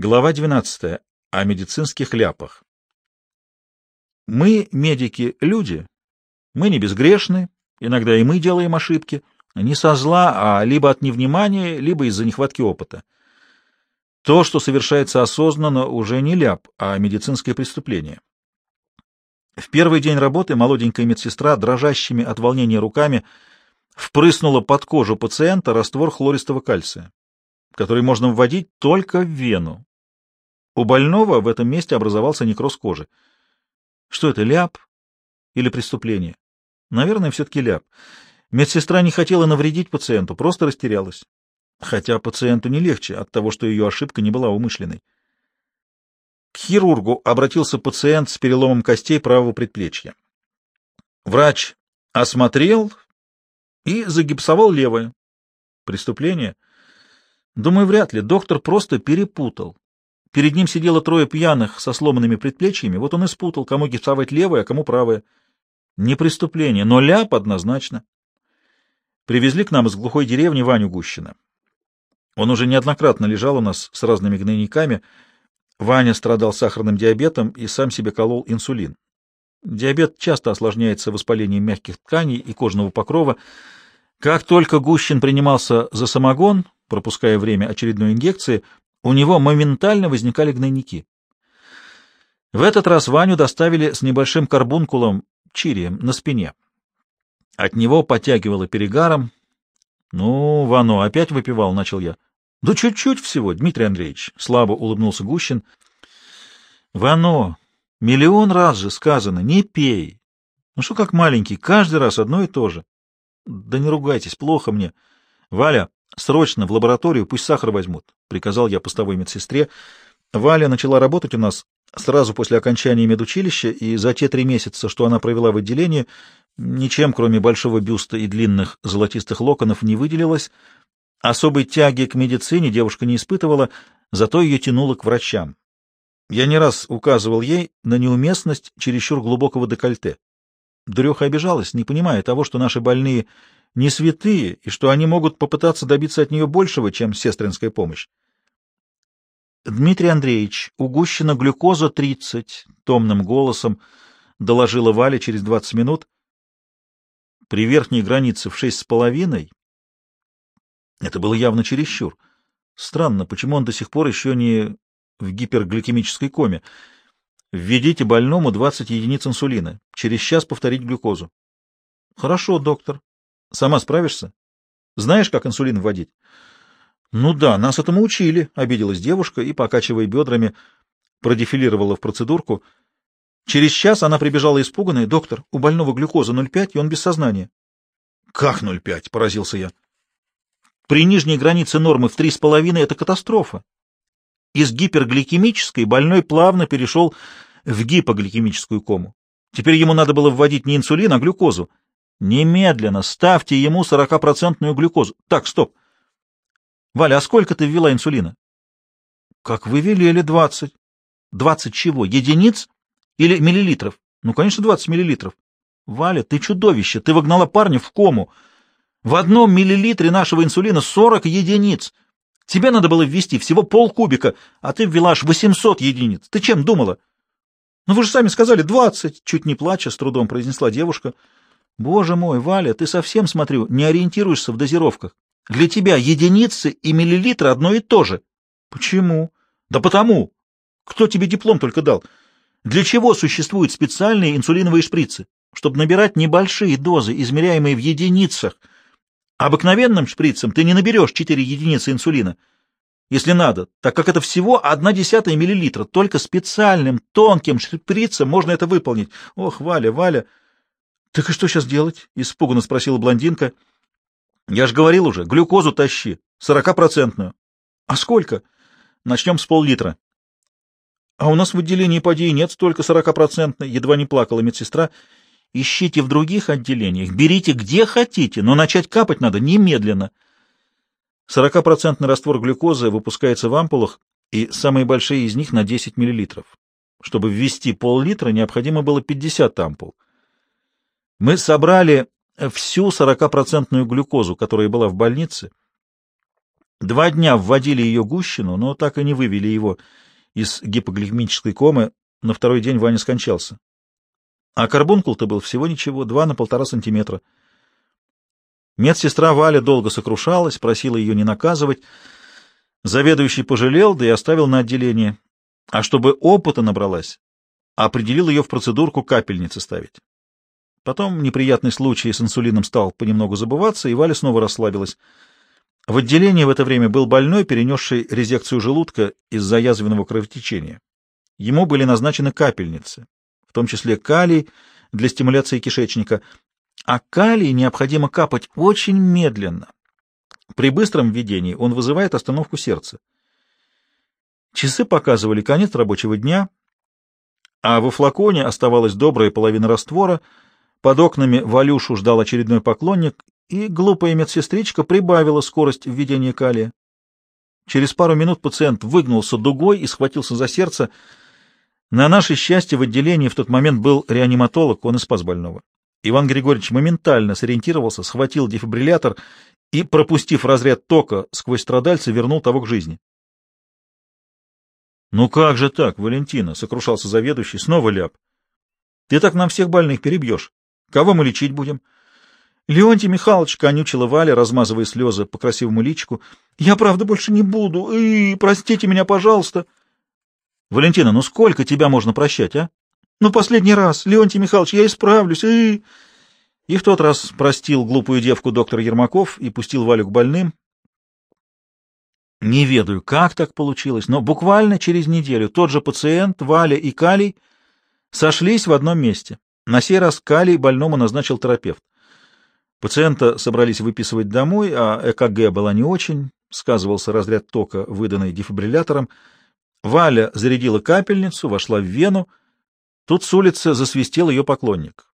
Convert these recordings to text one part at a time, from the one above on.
Глава 12. О медицинских ляпах. Мы, медики, люди. Мы не безгрешны, иногда и мы делаем ошибки, не со зла, а либо от невнимания, либо из-за нехватки опыта. То, что совершается осознанно, уже не ляп, а медицинское преступление. В первый день работы молоденькая медсестра, дрожащими от волнения руками, впрыснула под кожу пациента раствор хлористого кальция, который можно вводить только в вену. У больного в этом месте образовался некроз кожи. Что это, ляп или преступление? Наверное, все-таки ляп. Медсестра не хотела навредить пациенту, просто растерялась. Хотя пациенту не легче от того, что ее ошибка не была умышленной. К хирургу обратился пациент с переломом костей правого предплечья. Врач осмотрел и загипсовал левое. Преступление? Думаю, вряд ли. Доктор просто перепутал. Перед ним сидело трое пьяных со сломанными предплечьями, вот он и спутал, кому гипсовать левое, а кому правое. Не преступление, но ляп однозначно. Привезли к нам из глухой деревни Ваню Гущина. Он уже неоднократно лежал у нас с разными гнойниками. Ваня страдал сахарным диабетом и сам себе колол инсулин. Диабет часто осложняется воспалением мягких тканей и кожного покрова. Как только Гущин принимался за самогон, пропуская время очередной инъекции, у него моментально возникали гнойники. В этот раз Ваню доставили с небольшим карбункулом, чирием, на спине. От него потягивало перегаром. — Ну, Вано, опять выпивал, — начал я. — Да чуть-чуть всего, Дмитрий Андреевич, — слабо улыбнулся Гущин. — Вано, миллион раз же сказано, не пей. Ну что как маленький, каждый раз одно и то же. — Да не ругайтесь, плохо мне. — Валя, Срочно в лабораторию, пусть сахар возьмут, — приказал я постовой медсестре. Валя начала работать у нас сразу после окончания медучилища, и за те три месяца, что она провела в отделении, ничем, кроме большого бюста и длинных золотистых локонов, не выделилась. Особой тяги к медицине девушка не испытывала, зато ее тянуло к врачам. Я не раз указывал ей на неуместность чересчур глубокого декольте. Дуреха обижалась, не понимая того, что наши больные не святые, и что они могут попытаться добиться от нее большего, чем сестринская помощь. Дмитрий Андреевич, у Гущина глюкоза 30, томным голосом доложила Валя через 20 минут. При верхней границе в шесть с половиной это было явно чересчур. Странно, почему он до сих пор еще не в гипергликемической коме. Введите больному 20 единиц инсулина. Через час повторить глюкозу. Хорошо, доктор. Сама справишься? Знаешь, как инсулин вводить? Ну да, нас этому учили, обиделась девушка и, покачивая бедрами, продефилировала в процедурку. Через час она прибежала испуганная. Доктор, у больного глюкоза 0,5, и он без сознания. Как 0,5? Поразился я. При нижней границе нормы в 3,5 это катастрофа. Из гипергликемической больной плавно перешел в гипогликемическую кому. Теперь ему надо было вводить не инсулин, а глюкозу. Немедленно ставьте ему 40-процентную глюкозу. Так, стоп. Валя, а сколько ты ввела инсулина? Как вы велели, 20. 20 чего? Единиц или миллилитров? Ну, конечно, 20 миллилитров. Валя, ты чудовище, ты вогнала парня в кому. В одном миллилитре нашего инсулина 40 единиц. Тебе надо было ввести всего полкубика, а ты ввела аж 800 единиц. Ты чем думала? Ну, вы же сами сказали 20, чуть не плача, с трудом произнесла девушка. Боже мой, Валя, ты совсем, смотрю, не ориентируешься в дозировках. Для тебя единицы и миллилитры одно и то же. Почему? Да потому. Кто тебе диплом только дал? Для чего существуют специальные инсулиновые шприцы? Чтобы набирать небольшие дозы, измеряемые в единицах. Обыкновенным шприцем ты не наберешь 4 единицы инсулина, если надо, так как это всего одна десятая миллилитра. Только специальным тонким шприцем можно это выполнить. Ох, Валя, Валя... — Так и что сейчас делать? — испуганно спросила блондинка. — Я же говорил уже, глюкозу тащи, сорокапроцентную. — А сколько? — Начнем с пол-литра. — А у нас в отделении поди нет столько сорокапроцентной, — едва не плакала медсестра. — Ищите в других отделениях, берите где хотите, но начать капать надо немедленно. Сорокапроцентный раствор глюкозы выпускается в ампулах, и самые большие из них на 10 миллилитров. Чтобы ввести пол-литра, необходимо было 50 ампул. Мы собрали всю 40-процентную глюкозу, которая была в больнице, Два дня вводили ее гущину, но так и не вывели его из гипогликемической комы. На второй день Ваня скончался. А карбункул-то был всего ничего, два на полтора сантиметра. Медсестра Валя долго сокрушалась, просила ее не наказывать. Заведующий пожалел, да и оставил на отделение. А чтобы опыта набралась, определил ее в процедурку капельницы ставить. Потом неприятный случай с инсулином стал понемногу забываться, и Валя снова расслабилась. В отделении в это время был больной, перенесший резекцию желудка из-за язвенного кровотечения. Ему были назначены капельницы, в том числе калий для стимуляции кишечника, а калий необходимо капать очень медленно. При быстром введении он вызывает остановку сердца. Часы показывали конец рабочего дня, а во флаконе оставалась добрая половина раствора, под окнами Валюшу ждал очередной поклонник, и глупая медсестричка прибавила скорость введения калия. Через пару минут пациент выгнулся дугой и схватился за сердце. На наше счастье в отделении в тот момент был реаниматолог, он и спас больного. Иван Григорьевич моментально сориентировался, схватил дефибриллятор и, пропустив разряд тока сквозь страдальца, вернул того к жизни. — Ну как же так, Валентина? — сокрушался заведующий. — Снова ляп. — Ты так нам всех больных перебьешь. Кого мы лечить будем? — Леонтий Михайлович конючила Валя, размазывая слезы по красивому личику. — Я, правда, больше не буду. И простите меня, пожалуйста. — Валентина, ну сколько тебя можно прощать, а? — Ну, последний раз. Леонтий Михайлович, я исправлюсь. И... И в тот раз простил глупую девку доктор Ермаков и пустил Валю к больным. Не ведаю, как так получилось, но буквально через неделю тот же пациент, Валя и Калий сошлись в одном месте. На сей раз Калий больному назначил терапевт. Пациента собрались выписывать домой, а ЭКГ была не очень, сказывался разряд тока, выданный дефибриллятором. Валя зарядила капельницу, вошла в вену. Тут с улицы засвистел ее поклонник.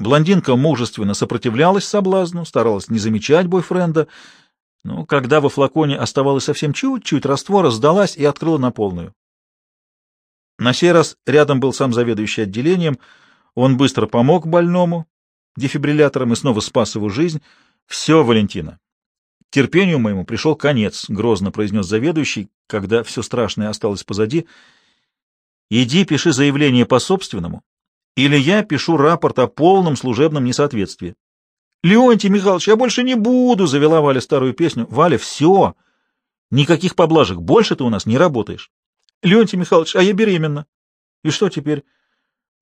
Блондинка мужественно сопротивлялась соблазну, старалась не замечать бойфренда, но когда во флаконе оставалось совсем чуть-чуть раствора, сдалась и открыла на полную. На сей раз рядом был сам заведующий отделением, он быстро помог больному, дефибриллятором и снова спас его жизнь. Все, Валентина. Терпению моему пришел конец, грозно произнес заведующий, когда все страшное осталось позади. Иди пиши заявление по собственному, или я пишу рапорт о полном служебном несоответствии. Леонтий Михайлович, я больше не буду, завела Валя старую песню. Валя, все. Никаких поблажек. Больше ты у нас не работаешь. Леонтий Михайлович, а я беременна. И что теперь?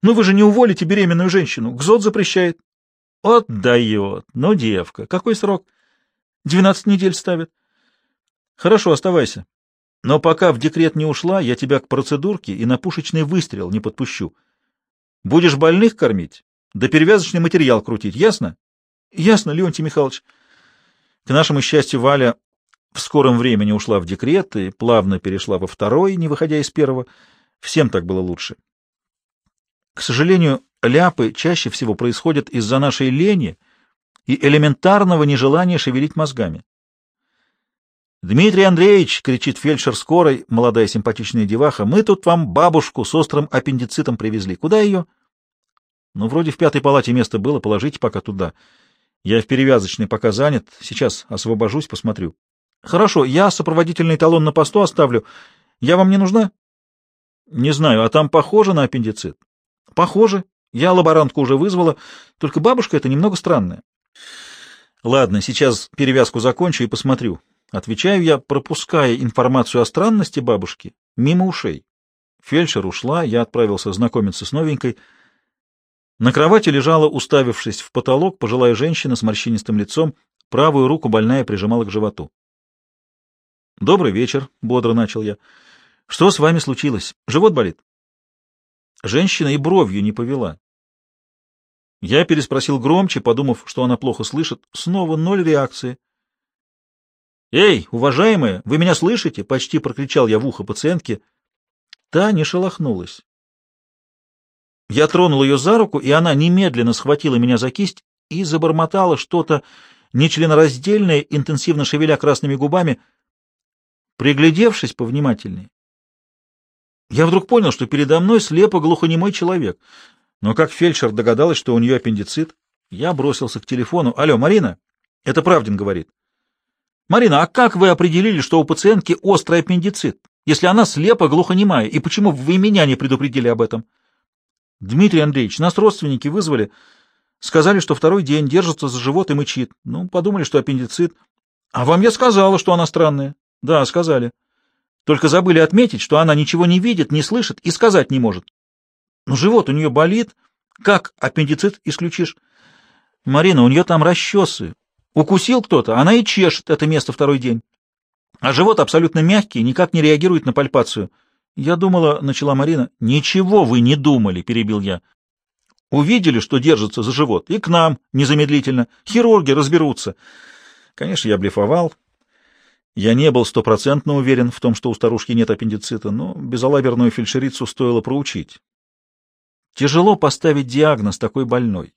Ну вы же не уволите беременную женщину. ГЗОТ запрещает. Отдает. Ну, девка, какой срок? Двенадцать недель ставят. Хорошо, оставайся. Но пока в декрет не ушла, я тебя к процедурке и на пушечный выстрел не подпущу. Будешь больных кормить, да перевязочный материал крутить, ясно? Ясно, Леонтий Михайлович. К нашему счастью, Валя в скором времени ушла в декрет и плавно перешла во второй, не выходя из первого. Всем так было лучше. К сожалению, ляпы чаще всего происходят из-за нашей лени и элементарного нежелания шевелить мозгами. «Дмитрий Андреевич!» — кричит фельдшер скорой, молодая симпатичная деваха. «Мы тут вам бабушку с острым аппендицитом привезли. Куда ее?» «Ну, вроде в пятой палате место было, положите пока туда. Я в перевязочной пока занят. Сейчас освобожусь, посмотрю». «Хорошо, я сопроводительный талон на посту оставлю. Я вам не нужна?» «Не знаю, а там похоже на аппендицит?» «Похоже. Я лаборантку уже вызвала, только бабушка это немного странная. Ладно, сейчас перевязку закончу и посмотрю. Отвечаю я, пропуская информацию о странности бабушки мимо ушей. Фельдшер ушла, я отправился знакомиться с новенькой. На кровати лежала, уставившись в потолок, пожилая женщина с морщинистым лицом, правую руку больная прижимала к животу. «Добрый вечер», — бодро начал я. «Что с вами случилось? Живот болит?» Женщина и бровью не повела. Я переспросил громче, подумав, что она плохо слышит. Снова ноль реакции. «Эй, уважаемая, вы меня слышите?» — почти прокричал я в ухо пациентке. Та не шелохнулась. Я тронул ее за руку, и она немедленно схватила меня за кисть и забормотала что-то нечленораздельное, интенсивно шевеля красными губами. Приглядевшись повнимательнее, я вдруг понял, что передо мной слепо глухонемой человек — но как фельдшер догадалась, что у нее аппендицит, я бросился к телефону. «Алло, Марина?» «Это Правдин говорит». Марина, а как вы определили, что у пациентки острый аппендицит, если она слепа, глухонемая, и почему вы меня не предупредили об этом? Дмитрий Андреевич, нас родственники вызвали, сказали, что второй день держится за живот и мычит. Ну, подумали, что аппендицит. А вам я сказала, что она странная. Да, сказали. Только забыли отметить, что она ничего не видит, не слышит и сказать не может. Но живот у нее болит. Как аппендицит исключишь? Марина, у нее там расчесы. Укусил кто-то, она и чешет это место второй день. А живот абсолютно мягкий, никак не реагирует на пальпацию. Я думала, — начала Марина. — Ничего вы не думали, — перебил я. Увидели, что держится за живот, и к нам незамедлительно. Хирурги разберутся. Конечно, я блефовал. Я не был стопроцентно уверен в том, что у старушки нет аппендицита, но безалаберную фельдшерицу стоило проучить. Тяжело поставить диагноз такой больной.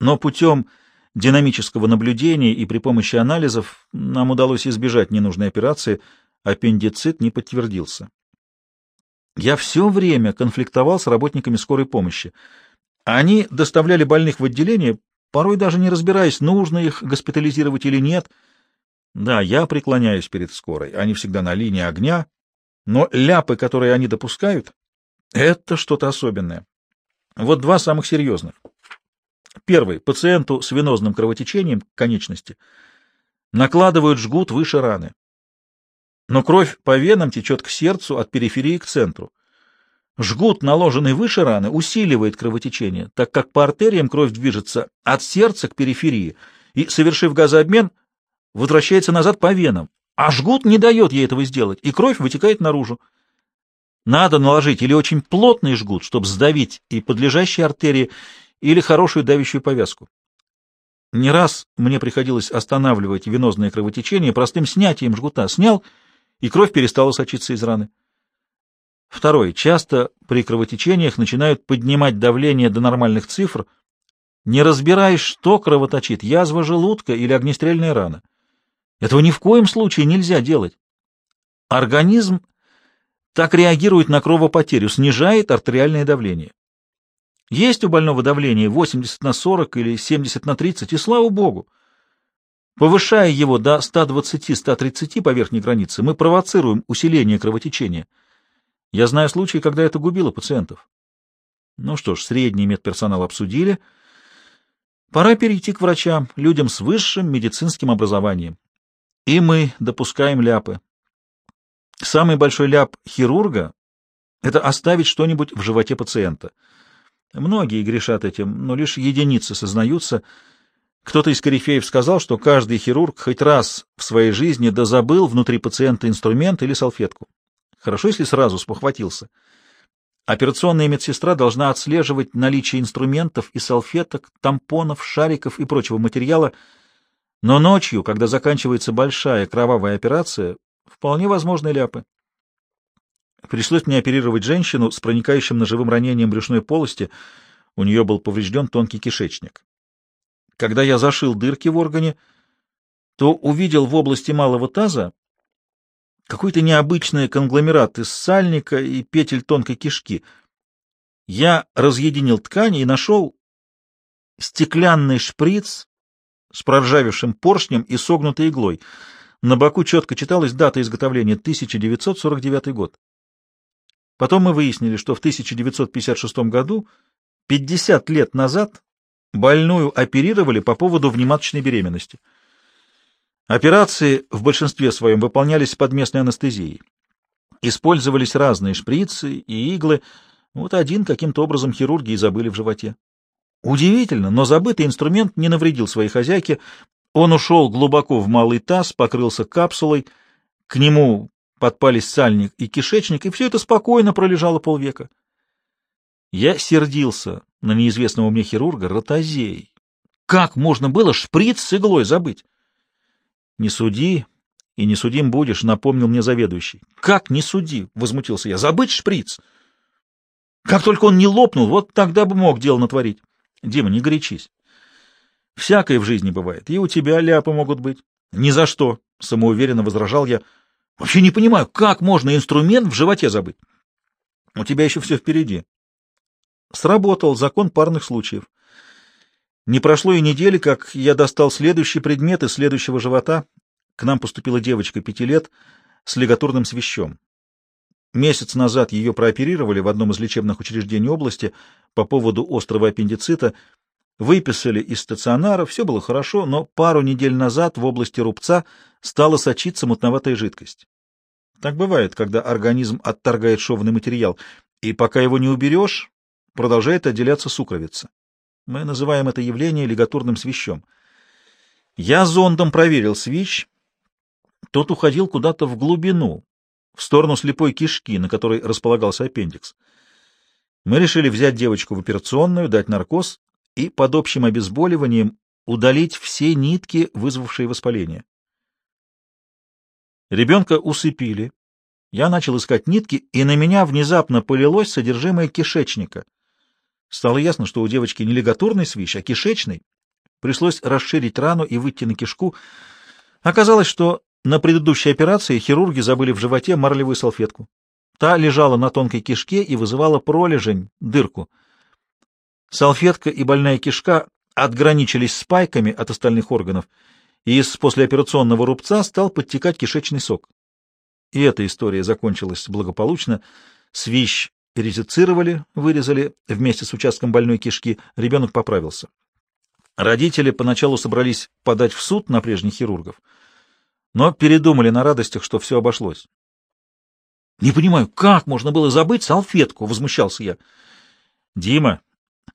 Но путем динамического наблюдения и при помощи анализов нам удалось избежать ненужной операции, аппендицит не подтвердился. Я все время конфликтовал с работниками скорой помощи. Они доставляли больных в отделение, порой даже не разбираясь, нужно их госпитализировать или нет. Да, я преклоняюсь перед скорой, они всегда на линии огня, но ляпы, которые они допускают, это что-то особенное. Вот два самых серьезных. Первый. Пациенту с венозным кровотечением конечности накладывают жгут выше раны. Но кровь по венам течет к сердцу от периферии к центру. Жгут, наложенный выше раны, усиливает кровотечение, так как по артериям кровь движется от сердца к периферии и, совершив газообмен, возвращается назад по венам. А жгут не дает ей этого сделать, и кровь вытекает наружу. Надо наложить или очень плотный жгут, чтобы сдавить и подлежащие артерии, или хорошую давящую повязку. Не раз мне приходилось останавливать венозное кровотечение простым снятием жгута. Снял, и кровь перестала сочиться из раны. Второе. Часто при кровотечениях начинают поднимать давление до нормальных цифр, не разбираясь, что кровоточит, язва желудка или огнестрельная рана. Этого ни в коем случае нельзя делать. Организм так реагирует на кровопотерю, снижает артериальное давление. Есть у больного давление 80 на 40 или 70 на 30, и слава богу. Повышая его до 120-130 по верхней границе, мы провоцируем усиление кровотечения. Я знаю случаи, когда это губило пациентов. Ну что ж, средний медперсонал обсудили. Пора перейти к врачам, людям с высшим медицинским образованием. И мы допускаем ляпы. Самый большой ляп хирурга — это оставить что-нибудь в животе пациента — Многие грешат этим, но лишь единицы сознаются. Кто-то из корифеев сказал, что каждый хирург хоть раз в своей жизни дозабыл внутри пациента инструмент или салфетку. Хорошо, если сразу спохватился. Операционная медсестра должна отслеживать наличие инструментов и салфеток, тампонов, шариков и прочего материала, но ночью, когда заканчивается большая кровавая операция, вполне возможны ляпы. Пришлось мне оперировать женщину с проникающим ножевым ранением брюшной полости. У нее был поврежден тонкий кишечник. Когда я зашил дырки в органе, то увидел в области малого таза какой-то необычный конгломерат из сальника и петель тонкой кишки. Я разъединил ткань и нашел стеклянный шприц с проржавевшим поршнем и согнутой иглой. На боку четко читалась дата изготовления — 1949 год. Потом мы выяснили, что в 1956 году, 50 лет назад, больную оперировали по поводу внематочной беременности. Операции в большинстве своем выполнялись под местной анестезией. Использовались разные шприцы и иглы, вот один каким-то образом хирурги и забыли в животе. Удивительно, но забытый инструмент не навредил своей хозяйке. Он ушел глубоко в малый таз, покрылся капсулой, к нему подпались сальник и кишечник, и все это спокойно пролежало полвека. Я сердился на неизвестного мне хирурга Ротозей. Как можно было шприц с иглой забыть? — Не суди, и не судим будешь, — напомнил мне заведующий. — Как не суди? — возмутился я. — Забыть шприц? Как только он не лопнул, вот тогда бы мог дело натворить. Дима, не горячись. Всякое в жизни бывает, и у тебя ляпы могут быть. — Ни за что, — самоуверенно возражал я. Вообще не понимаю, как можно инструмент в животе забыть? У тебя еще все впереди. Сработал закон парных случаев. Не прошло и недели, как я достал следующий предмет из следующего живота. к нам поступила девочка пяти лет с лигатурным свищом. Месяц назад ее прооперировали в одном из лечебных учреждений области по поводу острого аппендицита, выписали из стационара, все было хорошо, но пару недель назад в области рубца стала сочиться мутноватая жидкость. Так бывает, когда организм отторгает шовный материал, и пока его не уберешь, продолжает отделяться сукровица. Мы называем это явление лигатурным свищом. Я зондом проверил свищ. Тот уходил куда-то в глубину, в сторону слепой кишки, на которой располагался аппендикс. Мы решили взять девочку в операционную, дать наркоз и под общим обезболиванием удалить все нитки, вызвавшие воспаление. Ребенка усыпили. Я начал искать нитки, и на меня внезапно полилось содержимое кишечника. Стало ясно, что у девочки не лигатурный свищ, а кишечный. Пришлось расширить рану и выйти на кишку. Оказалось, что на предыдущей операции хирурги забыли в животе марлевую салфетку. Та лежала на тонкой кишке и вызывала пролежень, дырку. Салфетка и больная кишка отграничились спайками от остальных органов — и из послеоперационного рубца стал подтекать кишечный сок. И эта история закончилась благополучно. Свищ перезицировали, вырезали вместе с участком больной кишки, ребенок поправился. Родители поначалу собрались подать в суд на прежних хирургов, но передумали на радостях, что все обошлось. — Не понимаю, как можно было забыть салфетку? — возмущался я. — Дима,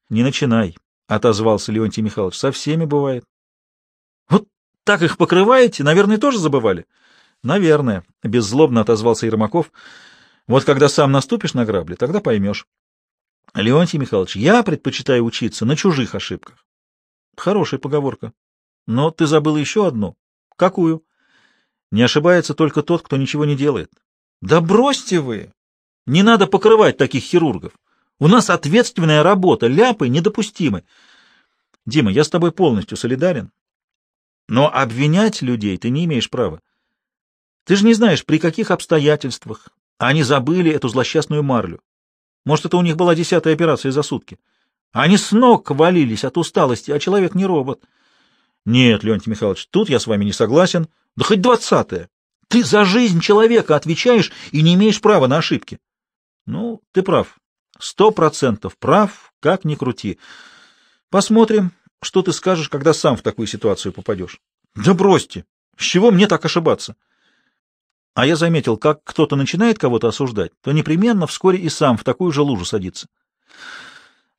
не начинай, — отозвался Леонтий Михайлович. — Со всеми бывает. Так их покрываете? Наверное, тоже забывали? Наверное, беззлобно отозвался Ермаков. Вот когда сам наступишь на грабли, тогда поймешь. Леонтий Михайлович, я предпочитаю учиться на чужих ошибках. Хорошая поговорка. Но ты забыл еще одну. Какую? Не ошибается только тот, кто ничего не делает. Да бросьте вы! Не надо покрывать таких хирургов. У нас ответственная работа, ляпы недопустимы. Дима, я с тобой полностью солидарен. Но обвинять людей ты не имеешь права. Ты же не знаешь, при каких обстоятельствах они забыли эту злосчастную марлю. Может, это у них была десятая операция за сутки. Они с ног валились от усталости, а человек не робот. Нет, Леонтий Михайлович, тут я с вами не согласен. Да хоть двадцатая. Ты за жизнь человека отвечаешь и не имеешь права на ошибки. Ну, ты прав. Сто процентов прав, как ни крути. Посмотрим, что ты скажешь, когда сам в такую ситуацию попадешь? Да бросьте! С чего мне так ошибаться? А я заметил, как кто-то начинает кого-то осуждать, то непременно вскоре и сам в такую же лужу садится.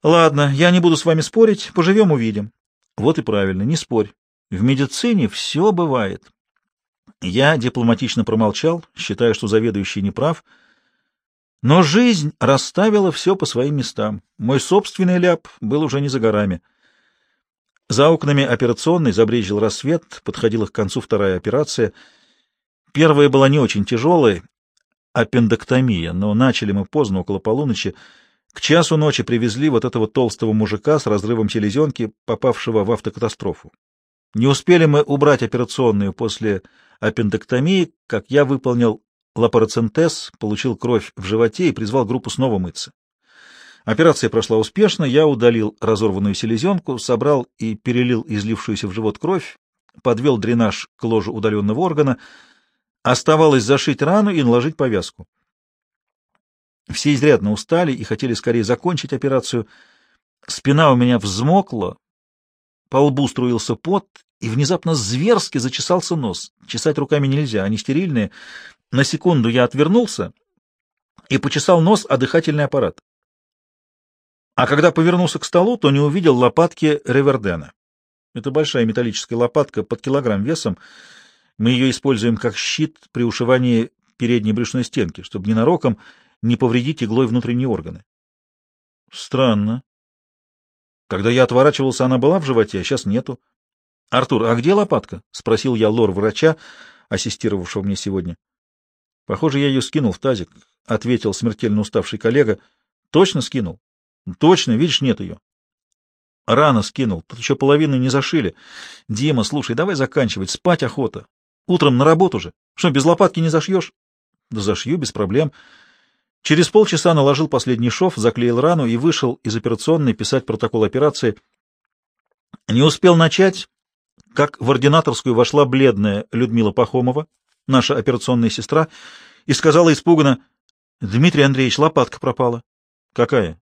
Ладно, я не буду с вами спорить, поживем — увидим. Вот и правильно, не спорь. В медицине все бывает. Я дипломатично промолчал, считая, что заведующий не прав, но жизнь расставила все по своим местам. Мой собственный ляп был уже не за горами. За окнами операционной забрежил рассвет, подходила к концу вторая операция. Первая была не очень тяжелой, аппендэктомия, но начали мы поздно, около полуночи. К часу ночи привезли вот этого толстого мужика с разрывом селезенки, попавшего в автокатастрофу. Не успели мы убрать операционную после аппендэктомии, как я выполнил лапароцентез, получил кровь в животе и призвал группу снова мыться. Операция прошла успешно, я удалил разорванную селезенку, собрал и перелил излившуюся в живот кровь, подвел дренаж к ложу удаленного органа, оставалось зашить рану и наложить повязку. Все изрядно устали и хотели скорее закончить операцию. Спина у меня взмокла, по лбу струился пот, и внезапно зверски зачесался нос. Чесать руками нельзя, они стерильные. На секунду я отвернулся и почесал нос о дыхательный аппарат. А когда повернулся к столу, то не увидел лопатки Ревердена. Это большая металлическая лопатка под килограмм весом. Мы ее используем как щит при ушивании передней брюшной стенки, чтобы ненароком не повредить иглой внутренние органы. Странно. Когда я отворачивался, она была в животе, а сейчас нету. — Артур, а где лопатка? — спросил я лор-врача, ассистировавшего мне сегодня. — Похоже, я ее скинул в тазик, — ответил смертельно уставший коллега. — Точно скинул? Точно, видишь, нет ее. Рано скинул, тут еще половину не зашили. Дима, слушай, давай заканчивать, спать охота. Утром на работу же. Что, без лопатки не зашьешь? Да зашью, без проблем. Через полчаса наложил последний шов, заклеил рану и вышел из операционной писать протокол операции. Не успел начать, как в ординаторскую вошла бледная Людмила Пахомова, наша операционная сестра, и сказала испуганно, «Дмитрий Андреевич, лопатка пропала». «Какая?»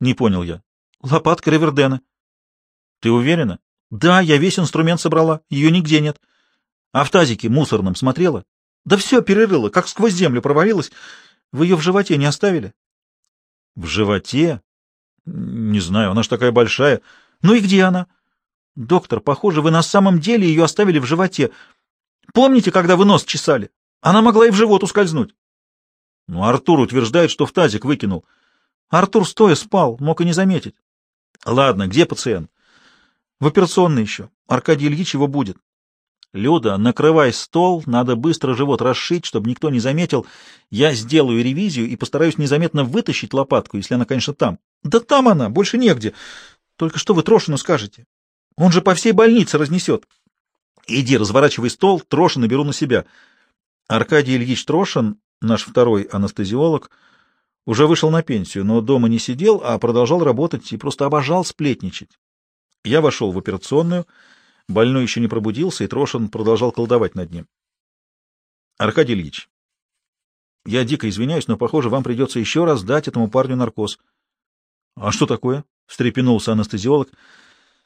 «Не понял я». «Лопатка Ривердена». «Ты уверена?» «Да, я весь инструмент собрала, ее нигде нет». «А в тазике мусорном смотрела?» «Да все перерыла, как сквозь землю провалилась. Вы ее в животе не оставили?» «В животе?» «Не знаю, она ж такая большая». «Ну и где она?» «Доктор, похоже, вы на самом деле ее оставили в животе. Помните, когда вы нос чесали? Она могла и в живот ускользнуть». «Ну, Артур утверждает, что в тазик выкинул». «Артур стоя спал, мог и не заметить». «Ладно, где пациент?» «В операционной еще. Аркадий Ильич его будет». «Люда, накрывай стол, надо быстро живот расшить, чтобы никто не заметил. Я сделаю ревизию и постараюсь незаметно вытащить лопатку, если она, конечно, там». «Да там она, больше негде. Только что вы Трошину скажете? Он же по всей больнице разнесет». «Иди, разворачивай стол, Трошина беру на себя». Аркадий Ильич Трошин, наш второй анестезиолог, уже вышел на пенсию, но дома не сидел, а продолжал работать и просто обожал сплетничать. Я вошел в операционную, больной еще не пробудился, и Трошин продолжал колдовать над ним. — Аркадий Ильич, я дико извиняюсь, но, похоже, вам придется еще раз дать этому парню наркоз. — А что такое? — встрепенулся анестезиолог.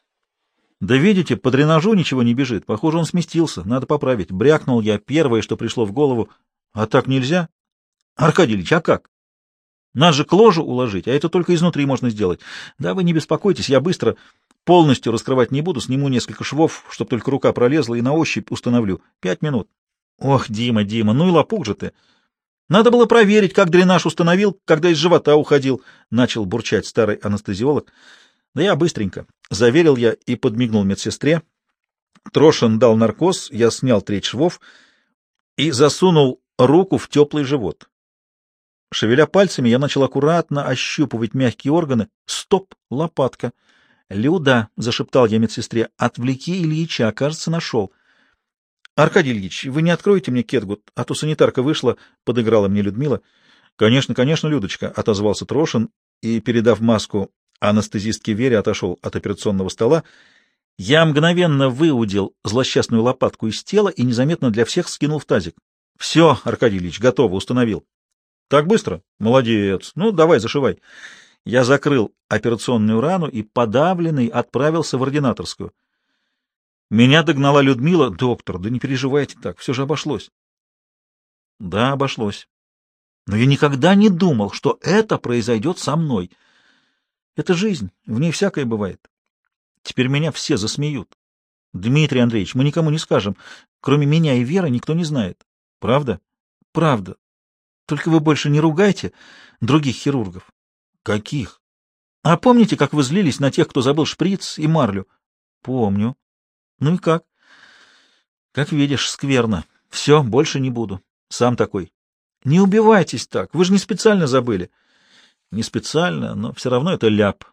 — Да видите, по дренажу ничего не бежит. Похоже, он сместился. Надо поправить. Брякнул я первое, что пришло в голову. А так нельзя? Аркадий Ильич, а как? Нас же к ложу уложить, а это только изнутри можно сделать. Да вы не беспокойтесь, я быстро полностью раскрывать не буду, сниму несколько швов, чтобы только рука пролезла, и на ощупь установлю. Пять минут. Ох, Дима, Дима, ну и лопух же ты. Надо было проверить, как дренаж установил, когда из живота уходил, — начал бурчать старый анестезиолог. Да я быстренько. Заверил я и подмигнул медсестре. Трошин дал наркоз, я снял треть швов и засунул руку в теплый живот. Шевеля пальцами, я начал аккуратно ощупывать мягкие органы. Стоп, лопатка. Люда, — зашептал я медсестре, — отвлеки Ильича, кажется, нашел. Аркадий Ильич, вы не откроете мне кетгут, а то санитарка вышла, — подыграла мне Людмила. Конечно, конечно, Людочка, — отозвался Трошин и, передав маску анестезистке Вере, отошел от операционного стола. Я мгновенно выудил злосчастную лопатку из тела и незаметно для всех скинул в тазик. — Все, Аркадий Ильич, готово, установил. — Так быстро? Молодец. Ну, давай, зашивай. Я закрыл операционную рану и, подавленный, отправился в ординаторскую. Меня догнала Людмила. «Доктор, да не переживайте так, все же обошлось». Да, обошлось. Но я никогда не думал, что это произойдет со мной. Это жизнь, в ней всякое бывает. Теперь меня все засмеют. Дмитрий Андреевич, мы никому не скажем. Кроме меня и Веры никто не знает. Правда? Правда. Только вы больше не ругайте других хирургов. Каких? А помните, как вы злились на тех, кто забыл шприц и марлю? Помню. Ну и как? Как видишь, скверно. Все, больше не буду. Сам такой. Не убивайтесь так, вы же не специально забыли. Не специально, но все равно это ляп.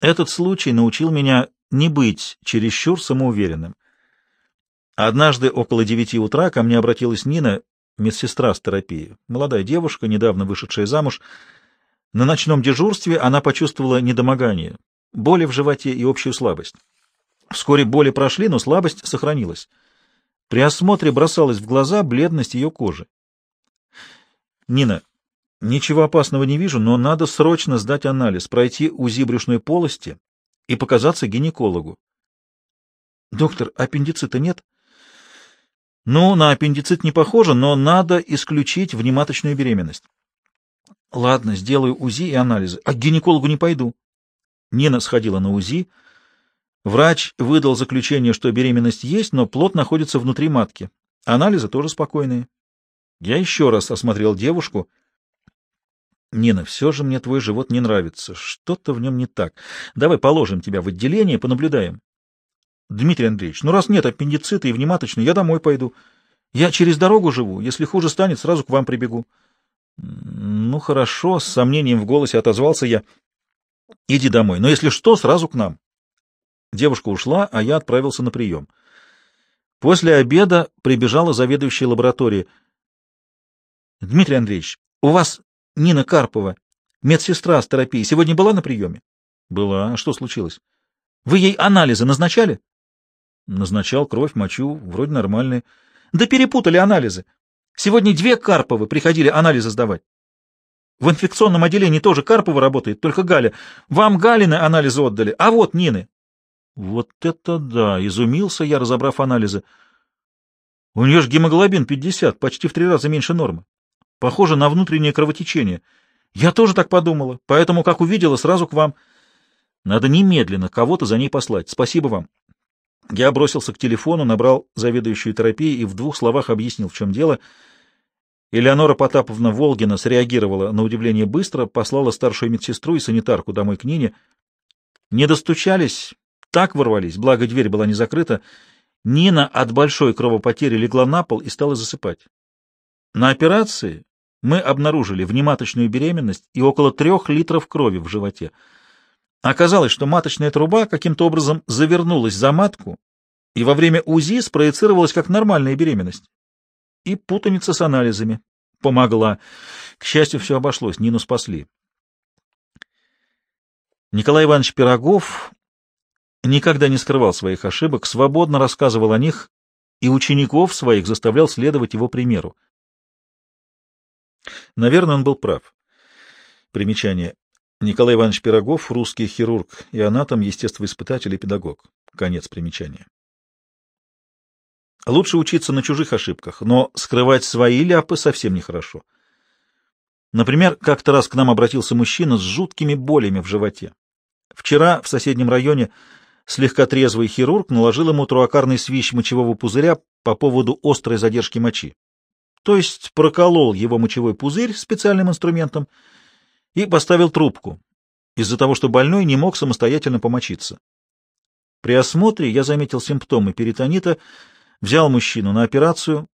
Этот случай научил меня не быть чересчур самоуверенным. Однажды около девяти утра ко мне обратилась Нина, медсестра с терапии, молодая девушка, недавно вышедшая замуж, на ночном дежурстве она почувствовала недомогание, боли в животе и общую слабость. Вскоре боли прошли, но слабость сохранилась. При осмотре бросалась в глаза бледность ее кожи. «Нина, ничего опасного не вижу, но надо срочно сдать анализ, пройти УЗИ брюшной полости и показаться гинекологу». «Доктор, аппендицита нет?» «Ну, на аппендицит не похоже, но надо исключить внематочную беременность». Ладно, сделаю УЗИ и анализы, а к гинекологу не пойду. Нина сходила на УЗИ. Врач выдал заключение, что беременность есть, но плод находится внутри матки. Анализы тоже спокойные. Я еще раз осмотрел девушку. Нина, все же мне твой живот не нравится. Что-то в нем не так. Давай положим тебя в отделение, понаблюдаем. Дмитрий Андреевич, ну раз нет аппендицита и внематочной, я домой пойду. Я через дорогу живу. Если хуже станет, сразу к вам прибегу. Ну, хорошо, с сомнением в голосе отозвался я. Иди домой, но если что, сразу к нам. Девушка ушла, а я отправился на прием. После обеда прибежала заведующая лаборатории. — Дмитрий Андреевич, у вас Нина Карпова, медсестра с терапией, сегодня была на приеме? — Была. Что случилось? — Вы ей анализы назначали? Назначал кровь, мочу, вроде нормальные. Да перепутали анализы. Сегодня две Карповы приходили анализы сдавать. В инфекционном отделении тоже Карпова работает, только Галя. Вам Галины анализы отдали, а вот Нины. Вот это да! Изумился я, разобрав анализы. У нее же гемоглобин 50, почти в три раза меньше нормы. Похоже на внутреннее кровотечение. Я тоже так подумала, поэтому, как увидела, сразу к вам. Надо немедленно кого-то за ней послать. Спасибо вам. Я бросился к телефону, набрал заведующую терапией и в двух словах объяснил, в чем дело. Элеонора Потаповна Волгина среагировала на удивление быстро, послала старшую медсестру и санитарку домой к Нине. Не достучались, так ворвались, благо дверь была не закрыта. Нина от большой кровопотери легла на пол и стала засыпать. На операции мы обнаружили внематочную беременность и около трех литров крови в животе. Оказалось, что маточная труба каким-то образом завернулась за матку и во время УЗИ спроецировалась как нормальная беременность. И путаница с анализами помогла. К счастью, все обошлось, Нину спасли. Николай Иванович Пирогов никогда не скрывал своих ошибок, свободно рассказывал о них и учеников своих заставлял следовать его примеру. Наверное, он был прав. Примечание. Николай Иванович Пирогов, русский хирург и анатом, естествоиспытатель и педагог. Конец примечания. Лучше учиться на чужих ошибках, но скрывать свои ляпы совсем нехорошо. Например, как-то раз к нам обратился мужчина с жуткими болями в животе. Вчера в соседнем районе слегка трезвый хирург наложил ему труакарный свищ мочевого пузыря по поводу острой задержки мочи. То есть проколол его мочевой пузырь специальным инструментом и поставил трубку, из-за того, что больной не мог самостоятельно помочиться. При осмотре я заметил симптомы перитонита, взял мужчину на операцию.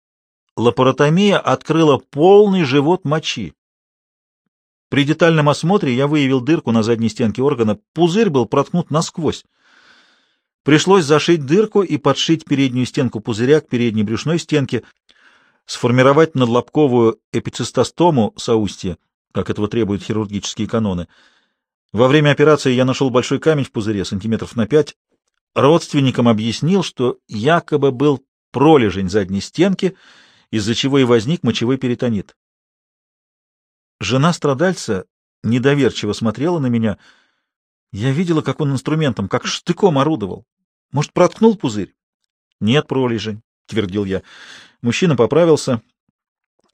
Лапаротомия открыла полный живот мочи. При детальном осмотре я выявил дырку на задней стенке органа. Пузырь был проткнут насквозь. Пришлось зашить дырку и подшить переднюю стенку пузыря к передней брюшной стенке, сформировать надлобковую эпицистостому соустья, как этого требуют хирургические каноны. Во время операции я нашел большой камень в пузыре, сантиметров на пять. Родственникам объяснил, что якобы был пролежень задней стенки, из-за чего и возник мочевой перитонит. Жена страдальца недоверчиво смотрела на меня. Я видела, как он инструментом, как штыком орудовал. Может, проткнул пузырь? — Нет, пролежень, — твердил я. Мужчина поправился.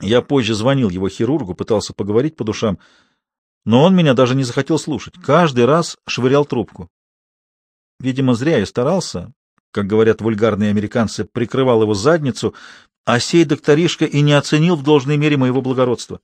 Я позже звонил его хирургу, пытался поговорить по душам, но он меня даже не захотел слушать. Каждый раз швырял трубку. Видимо, зря я старался, как говорят вульгарные американцы, прикрывал его задницу, а сей докторишка и не оценил в должной мере моего благородства.